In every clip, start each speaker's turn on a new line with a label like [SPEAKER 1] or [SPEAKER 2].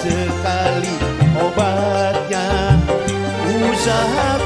[SPEAKER 1] sekali obatnya. Usaha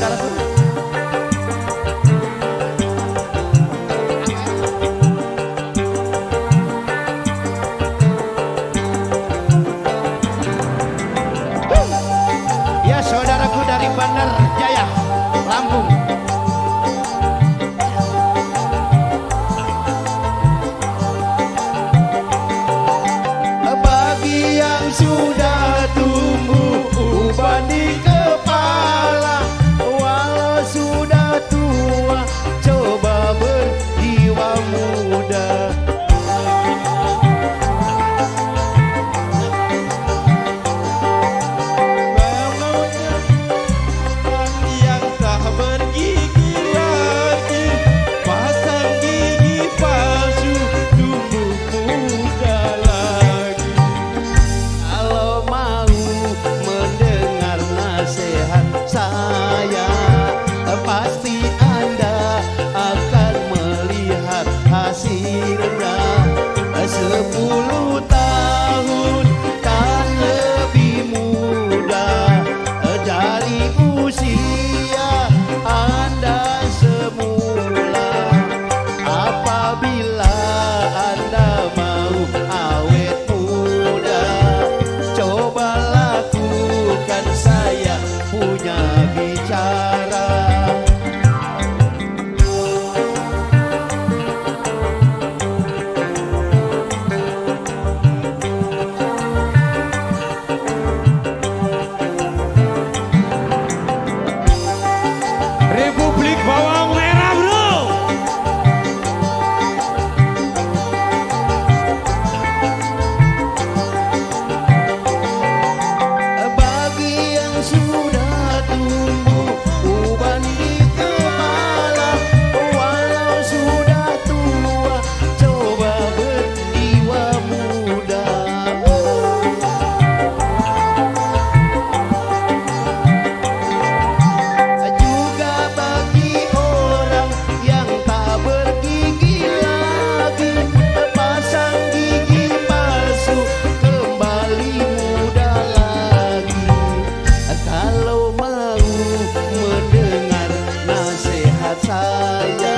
[SPEAKER 1] cara. sayang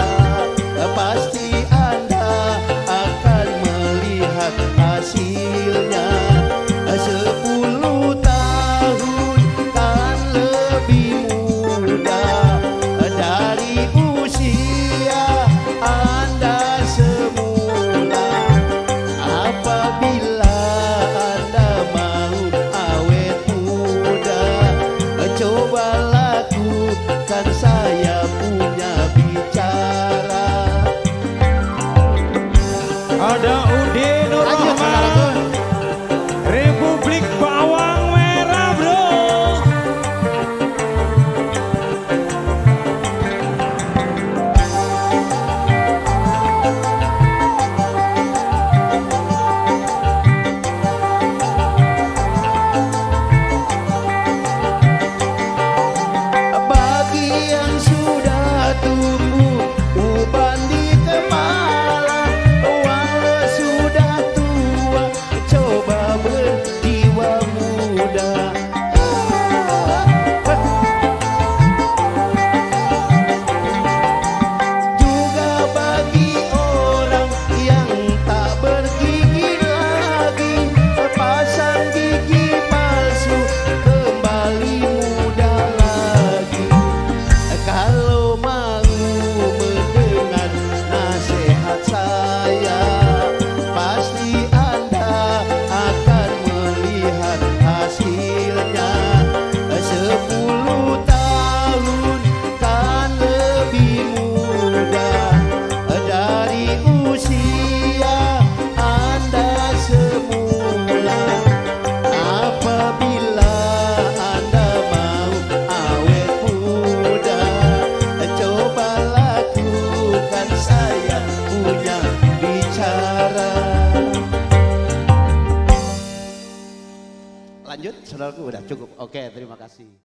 [SPEAKER 1] saudaraku udah cukup. Oke, terima kasih.